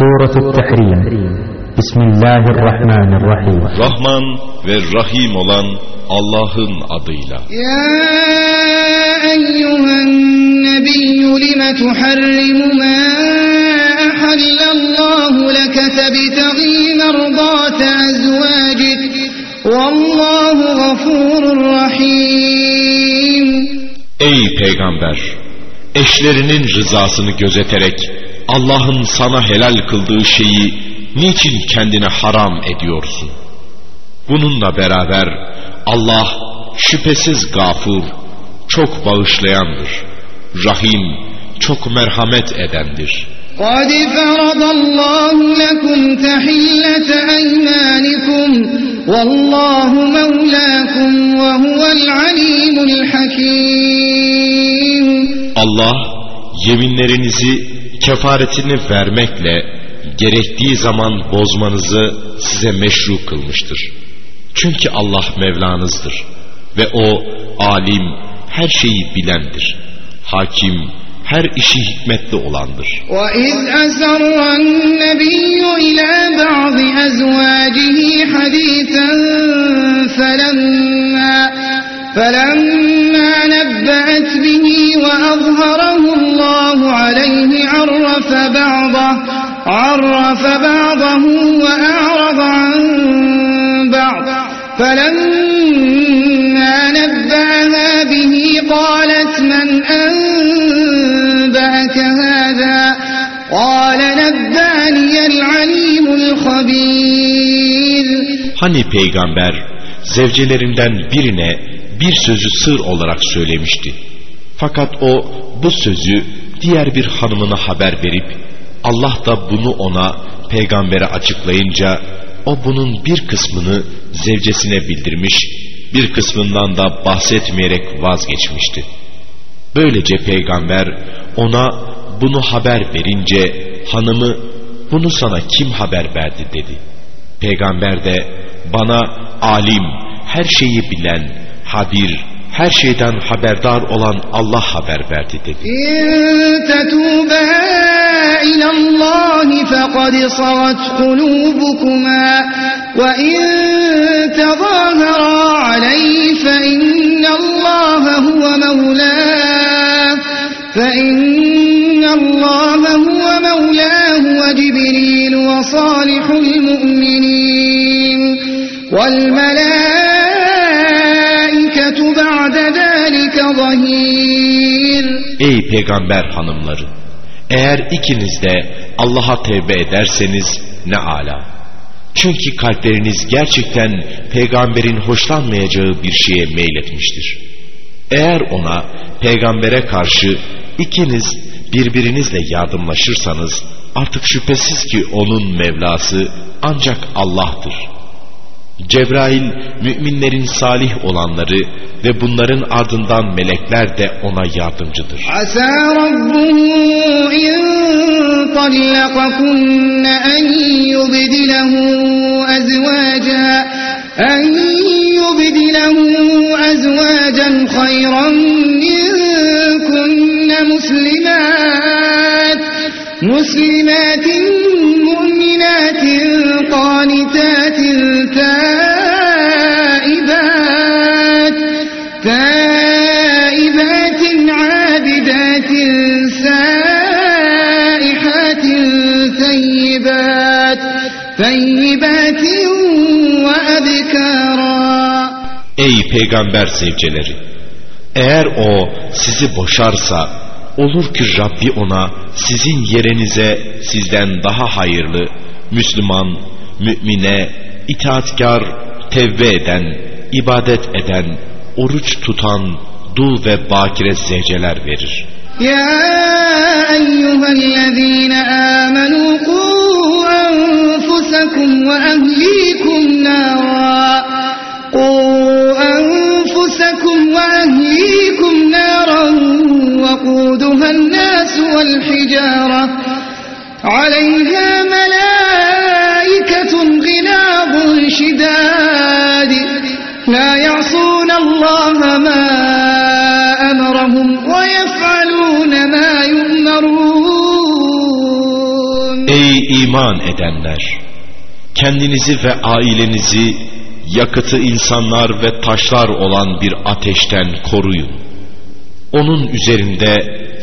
Surat-ı Tehrim Bismillahirrahmanirrahim Rahman ve Rahim olan Allah'ın adıyla. Ya eyyühen nebiyyü lime tuharrimu ma ahallallahu leke tebitagi merdâte azvâcik vallahu gafurur rahim. Ey peygamber! Eşlerinin rızasını gözeterek Allah'ın sana helal kıldığı şeyi niçin kendine haram ediyorsun? Bununla beraber Allah şüphesiz gafur, çok bağışlayandır. Rahim, çok merhamet edendir. قد فرض الله لكم تحلة أيمانكم والله مولاكم وهو العليم الحكيم Allah yeminlerinizi kefaretini vermekle gerektiği zaman bozmanızı size meşru kılmıştır. Çünkü Allah Mevlanızdır ve o alim her şeyi bilendir. Hakim her işi hikmetli olandır. وإذ أسر النبي إلى بعض أزواجه حديثا فلما فلما نبأت به وأظهره الله عليه عرف بعضه عرف بعضه وأعرض عن بعض فلما نبأها به قالت من أنبأك هذا قال نبأني العليم الخبير Hani peygamber zevcelerinden birine bir sözü sır olarak söylemişti. Fakat o bu sözü diğer bir hanımına haber verip Allah da bunu ona peygambere açıklayınca o bunun bir kısmını zevcesine bildirmiş, bir kısmından da bahsetmeyerek vazgeçmişti. Böylece peygamber ona bunu haber verince hanımı bunu sana kim haber verdi dedi. Peygamber de bana alim, her şeyi bilen, habir, her şeyden haberdar olan Allah haber verdi dedi. إلى الله فقد صغت قلوبكما وإن تظاهرا عليه فإن الله هو مولاه فإن الله هو مولاه وجبريل وصالح المؤمنين والملائكة zahir. Ey peygamber hanımları! Eğer ikiniz de Allah'a tevbe ederseniz ne ala. Çünkü kalpleriniz gerçekten peygamberin hoşlanmayacağı bir şeye meyletmiştir. Eğer ona peygambere karşı ikiniz birbirinizle yardımlaşırsanız artık şüphesiz ki onun Mevlası ancak Allah'tır.'' Cebrail müminlerin salih olanları ve bunların ardından melekler de ona yardımcıdır. Asa rabbuhu in tallakakunne en yubdilehu ezvaca en yubdilehu ezvacen hayran minkunne muslimat muslimatin mu'minatin qanitatin Ey peygamber zevceleri! Eğer o sizi boşarsa olur ki Rabbi ona sizin yerinize sizden daha hayırlı, Müslüman, mümine, itaatkar, tevbe eden, ibadet eden, oruç tutan, dul ve bakire zevceler verir. Ya والحجارة عليها ملائكة غلاظ شداد لا يعصون الله ما أمرهم ويفعلون ما يؤمرون Ey iman edenler! Kendinizi ve ailenizi yakıtı insanlar ve taşlar olan bir ateşten koruyun. Onun üzerinde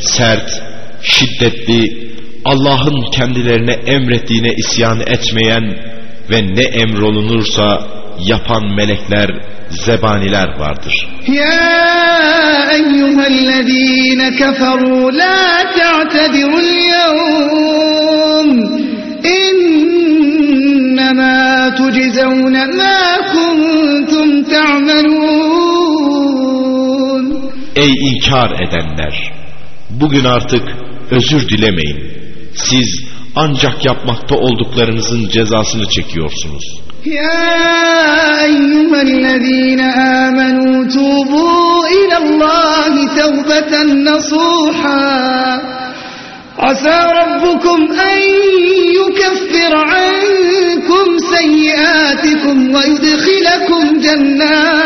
sert, şiddetli, Allah'ın kendilerine emrettiğine isyan etmeyen ve ne emrolunursa yapan melekler, zebaniler vardır. Ya eyyühellezine keferu la te'tedirul yevm innemâ tucizevne mâ kuntum te'amelûn Ey inkar edenler! Bugün artık özür dilemeyin. Siz ancak yapmakta olduklarınızın cezasını çekiyorsunuz. Ya eyyühellezine amenu tubu ilallahi tevbeten nasuha. عسى ربكم أن يكفر عنكم سيئاتكم ويدخلكم جنات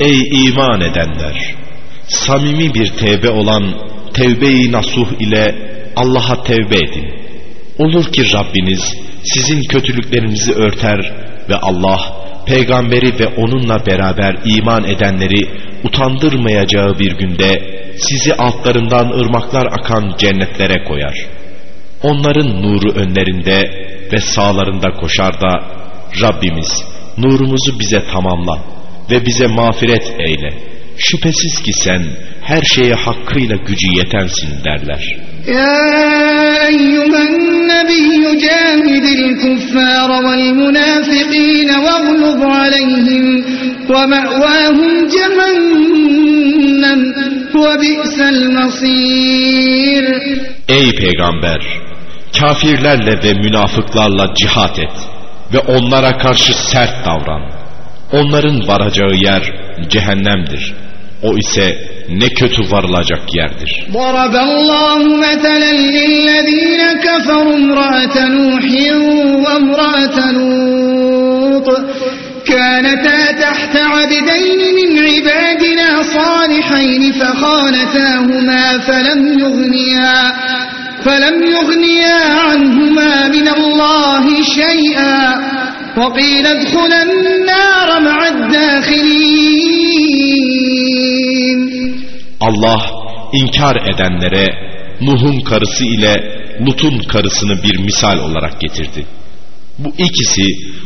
Ey iman edenler! Samimi bir tevbe olan tevbe-i nasuh ile Allah'a tevbe edin. Olur ki Rabbiniz sizin kötülüklerinizi örter ve Allah peygamberi ve onunla beraber iman edenleri utandırmayacağı bir günde sizi altlarından ırmaklar akan cennetlere koyar. Onların nuru önlerinde ve sağlarında koşar da Rabbimiz nurumuzu bize tamamla ve bize mağfiret eyle. Şüphesiz ki sen her şeye hakkıyla gücü yetensin derler. Ya eyyühen nebiyyü cahidil kuffara vel münafikine veğlub aleyhim ve me'vâhum cehennem ve bi'sel masir. Ey peygamber! Kafirlerle ve münafıklarla cihat et ve onlara karşı sert davran. Onların varacağı yer cehennemdir. O ise ne kötü varılacak yerdir. ضرب الله مثلا للذين كفروا امرأة نوح وامرأة لوط كانتا تحت عبدين من عبادنا صالحين فخانتاهما فلم يغنيا فلم يغنيا عنهما من الله شيئا وقيل ادخلا النار مع الداخلين Allah inkar edenlere Nuh'un karısı ile Lut'un karısını bir misal olarak getirdi. Bu ikisi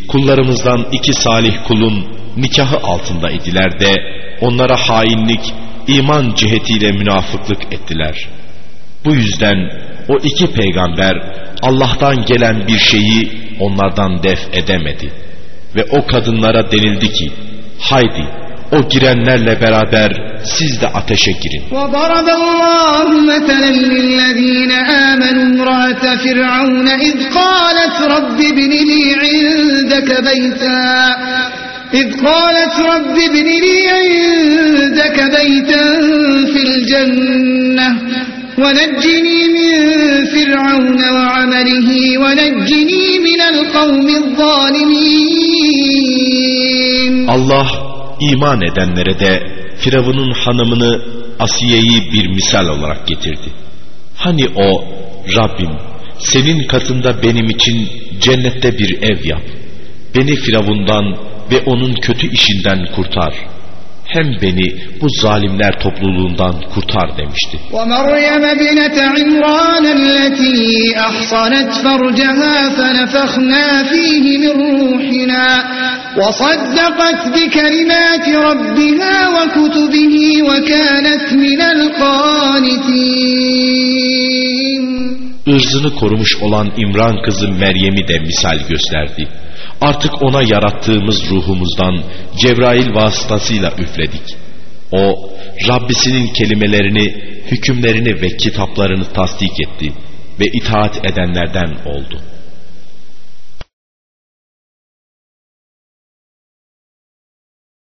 kullarımızdan iki salih kulun nikahı altında idiler de onlara hainlik, iman cihetiyle münafıklık ettiler. Bu yüzden o iki peygamber Allah'tan gelen bir şeyi onlardan def edemedi. Ve o kadınlara denildi ki, haydi o girenlerle beraber siz de ateşe girin. وضرب الله مثلا للذين آمنوا امرأة فرعون إذ قالت رب ابن لي عندك بيتا إذ قالت رب ابن لي عندك بيتا في الجنة ونجني من فرعون وعمله ونجني من القوم الظالمين Allah iman edenlere de Firavun'un hanımını Asiye'yi bir misal olarak getirdi. Hani o Rabbim senin katında benim için cennette bir ev yap. Beni Firavundan ve onun kötü işinden kurtar. Hem beni bu zalimler topluluğundan kurtar demişti. ومريم ابنة عمران التي أحصنت فرجها فنفخنا فيه من روحنا وصدقت بكلمات ربها وكتبه وكانت من القانتين ırzını korumuş olan İmran kızı Meryem'i de misal gösterdi. Artık ona yarattığımız ruhumuzdan Cebrail vasıtasıyla üfledik. O Rabbisinin kelimelerini, hükümlerini ve kitaplarını tasdik etti ve itaat edenlerden oldu.